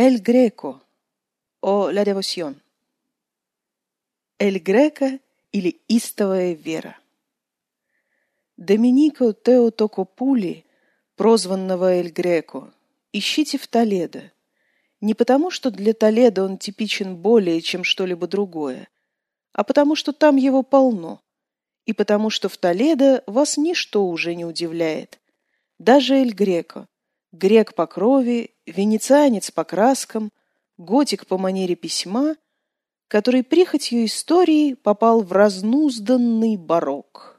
Эль Греко. О ла девосьон. Эль Греко или истовая вера. Доминико Теотокопули, прозванного Эль Греко, ищите в Толедо. Не потому, что для Толедо он типичен более, чем что-либо другое, а потому, что там его полно, и потому, что в Толедо вас ничто уже не удивляет. Даже Эль Греко, грек по крови, венецианец по краскам, готик по манере письма, который прихотью истории попал в разнузданный барокко.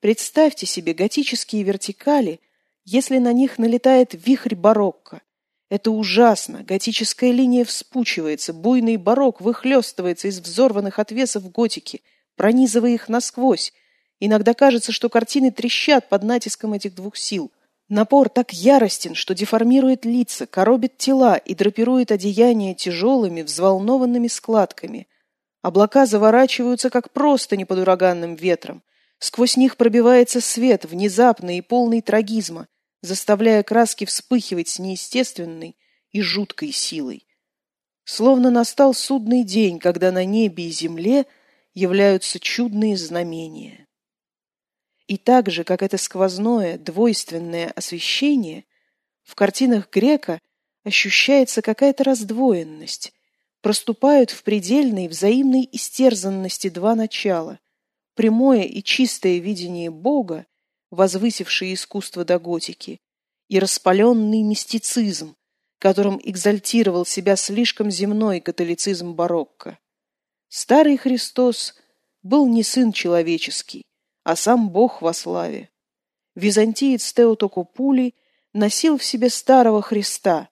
Представьте себе готические вертикали, если на них налетает вихрь барокко. Это ужасно, готическая линия вспучивается, буйный барок выхлестывается из взорванных отвесов готики, пронизывая их насквозь. Иногда кажется, что картины трещат под натиском этих двух сил. Напор так яростен, что деформирует лица, коробит тела и драпирует одеяния тяжелыми, взволнованными складками. Облака заворачиваются, как просто не под ураганным ветром. Сквозь них пробивается свет, внезапный и полный трагизма, заставляя краски вспыхивать с неестественной и жуткой силой. Словно настал судный день, когда на небе и земле являются чудные знамения. И так же, как это сквозное, двойственное освещение, в картинах Грека ощущается какая-то раздвоенность, проступают в предельной взаимной истерзанности два начала – прямое и чистое видение Бога, возвысившее искусство до готики, и распаленный мистицизм, которым экзальтировал себя слишком земной католицизм барокко. Старый Христос был не сын человеческий, а сам Бог во славе. Византиец Теотокопулий носил в себе старого Христа,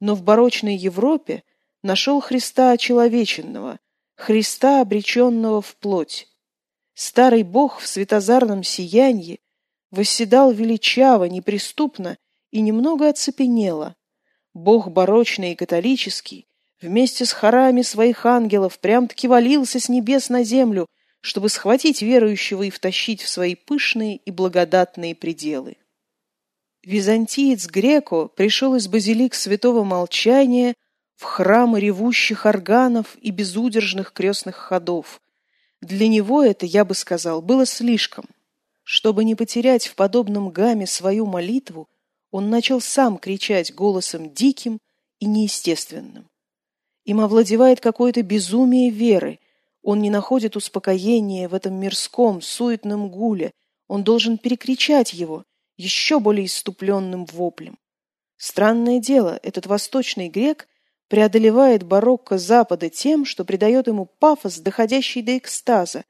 но в барочной Европе нашел Христа очеловеченного, Христа, обреченного в плоть. Старый Бог в светозарном сиянии восседал величаво, неприступно и немного оцепенело. Бог барочный и католический вместе с хорами своих ангелов прям-таки валился с небес на землю – чтобы схватить верующего и втащить в свои пышные и благодатные пределы. Византиец Греко пришел из базилик святого молчания в храмы ревущих органов и безудержных крестных ходов. Для него это, я бы сказал, было слишком. Чтобы не потерять в подобном гамме свою молитву, он начал сам кричать голосом диким и неестественным. Им овладевает какое-то безумие веры, он не находит успокоения в этом мирском, суетном гуле. Он должен перекричать его еще более иступленным воплем. Странное дело, этот восточный грек преодолевает барокко Запада тем, что придает ему пафос, доходящий до экстаза,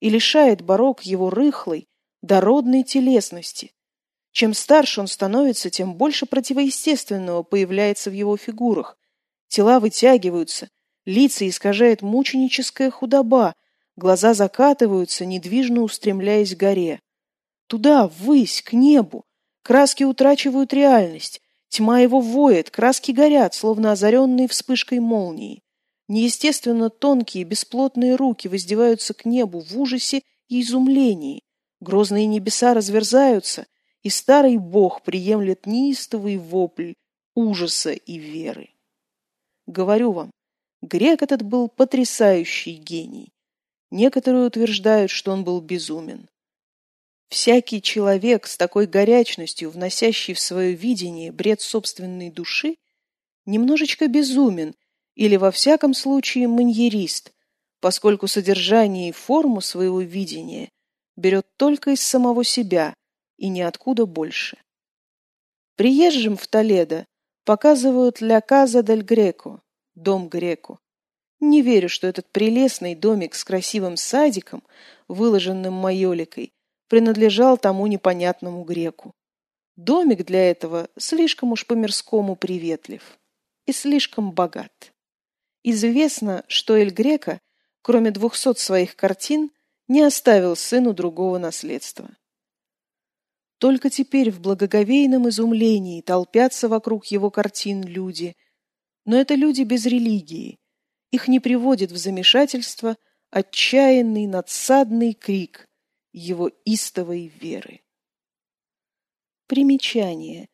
и лишает барокко его рыхлой, дородной телесности. Чем старше он становится, тем больше противоестественного появляется в его фигурах. Тела вытягиваются, Лица искажает мученическая худоба, глаза закатываются, недвижно устремляясь к горе. Туда, ввысь, к небу. Краски утрачивают реальность. Тьма его воет, краски горят, словно озаренные вспышкой молнии. Неестественно тонкие, бесплотные руки воздеваются к небу в ужасе и изумлении. Грозные небеса разверзаются, и старый бог приемлет неистовый вопль ужаса и веры. Говорю вам, Грек этот был потрясающий гений. Некоторые утверждают, что он был безумен. Всякий человек с такой горячностью, вносящий в свое видение бред собственной души, немножечко безумен или, во всяком случае, маньерист, поскольку содержание и форму своего видения берет только из самого себя и ниоткуда больше. Приезжим в Толедо показывают «Ля Каза дель Греко», дом Греку. Не верю, что этот прелестный домик с красивым садиком, выложенным майоликой, принадлежал тому непонятному греку. Домик для этого слишком уж по-мирскому приветлив и слишком богат. Известно, что Эль Грека, кроме двухсот своих картин, не оставил сыну другого наследства. Только теперь в благоговейном изумлении толпятся вокруг его картин люди – но это люди без религии. Их не приводит в замешательство отчаянный надсадный крик его истовой веры. Примечание.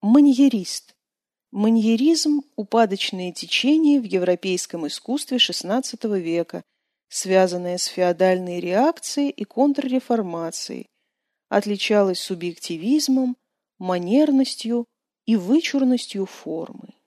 Маньерист. Маньеризм – упадочное течение в европейском искусстве XVI века, связанное с феодальной реакцией и контрреформацией, отличалось субъективизмом, манерностью и вычурностью формы.